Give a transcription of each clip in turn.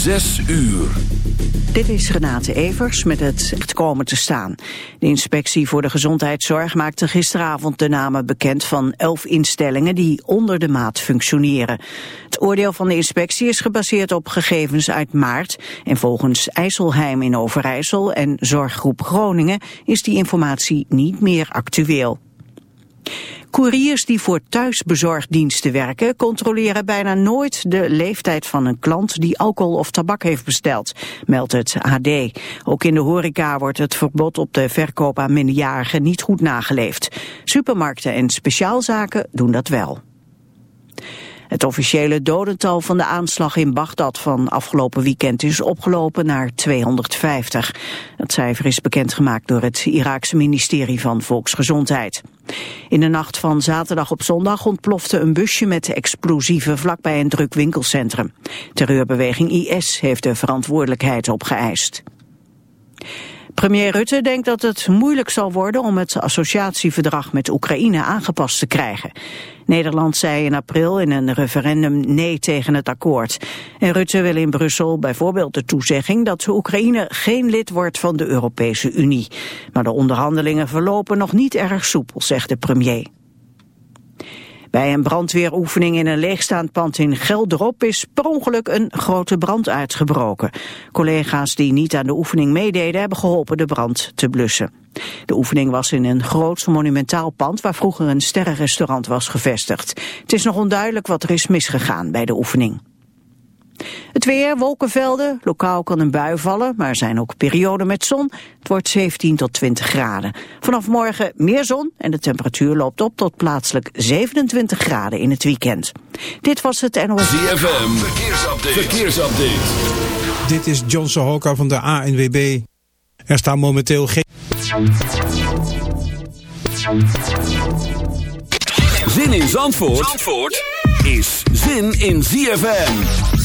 Zes uur. Dit is Renate Evers met het komen te staan. De inspectie voor de gezondheidszorg maakte gisteravond de namen bekend van elf instellingen die onder de maat functioneren. Het oordeel van de inspectie is gebaseerd op gegevens uit maart en volgens IJsselheim in Overijssel en Zorggroep Groningen is die informatie niet meer actueel. Couriers die voor thuisbezorgdiensten werken controleren bijna nooit de leeftijd van een klant die alcohol of tabak heeft besteld, meldt het AD. Ook in de horeca wordt het verbod op de verkoop aan minderjarigen niet goed nageleefd. Supermarkten en speciaalzaken doen dat wel. Het officiële dodental van de aanslag in Bagdad van afgelopen weekend is opgelopen naar 250. Het cijfer is bekendgemaakt door het Iraakse ministerie van Volksgezondheid. In de nacht van zaterdag op zondag ontplofte een busje met explosieven vlakbij een druk winkelcentrum. Terreurbeweging IS heeft de verantwoordelijkheid opgeëist. Premier Rutte denkt dat het moeilijk zal worden om het associatieverdrag met Oekraïne aangepast te krijgen. Nederland zei in april in een referendum nee tegen het akkoord. En Rutte wil in Brussel bijvoorbeeld de toezegging dat Oekraïne geen lid wordt van de Europese Unie. Maar de onderhandelingen verlopen nog niet erg soepel, zegt de premier. Bij een brandweeroefening in een leegstaand pand in Gelderop is per ongeluk een grote brand uitgebroken. Collega's die niet aan de oefening meededen hebben geholpen de brand te blussen. De oefening was in een groot monumentaal pand waar vroeger een sterrenrestaurant was gevestigd. Het is nog onduidelijk wat er is misgegaan bij de oefening. Het weer, wolkenvelden, lokaal kan een bui vallen, maar er zijn ook perioden met zon. Het wordt 17 tot 20 graden. Vanaf morgen meer zon en de temperatuur loopt op tot plaatselijk 27 graden in het weekend. Dit was het NOS. ZFM, verkeersupdate. verkeersupdate. Dit is John Sohoka van de ANWB. Er staan momenteel geen... Zin in Zandvoort, Zandvoort? is zin in ZFM.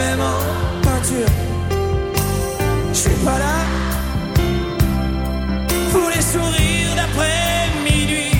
Même en peinture. Je suis pas là pour les sourires d'après minuit.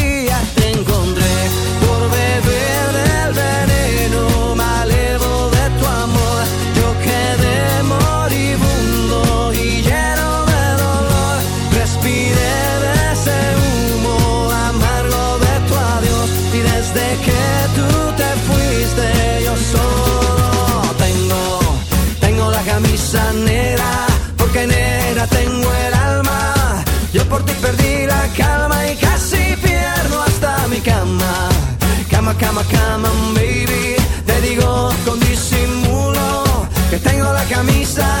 camisa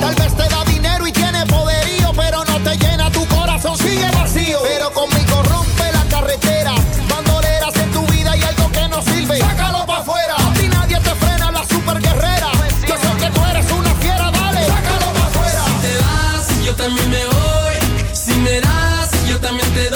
Tal vez te da dinero y tiene poderío, pero no te llena tu corazón, sigue vacío. Pero conmigo rompe la carretera, bandoleras en tu vida y algo que no sirve. Sácalo pa' afuera, a ti nadie te frena, la super guerrera. Yo sé que tú eres una fiera, dale, sácalo pa' afuera. Si te vas, yo también me voy. Si me das, yo también te doy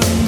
loving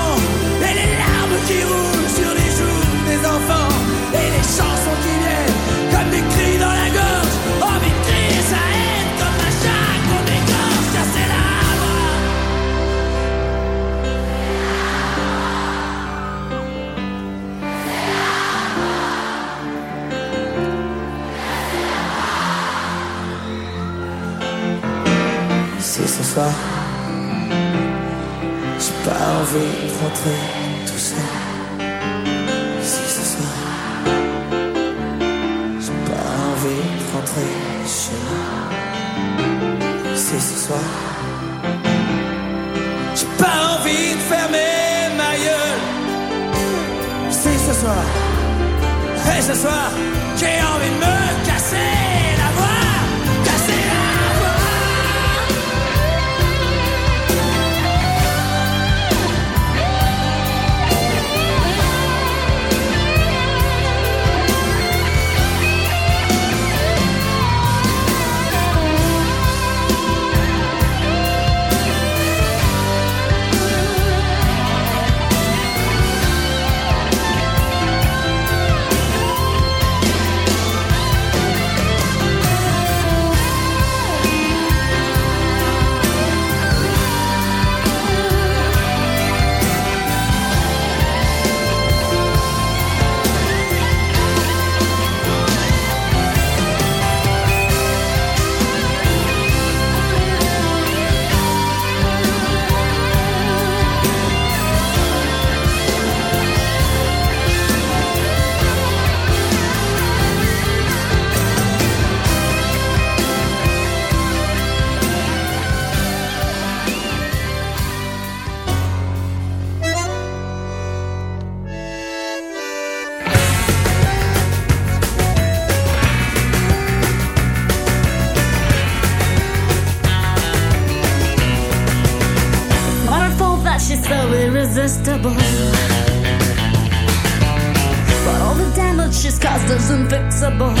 对 impossible.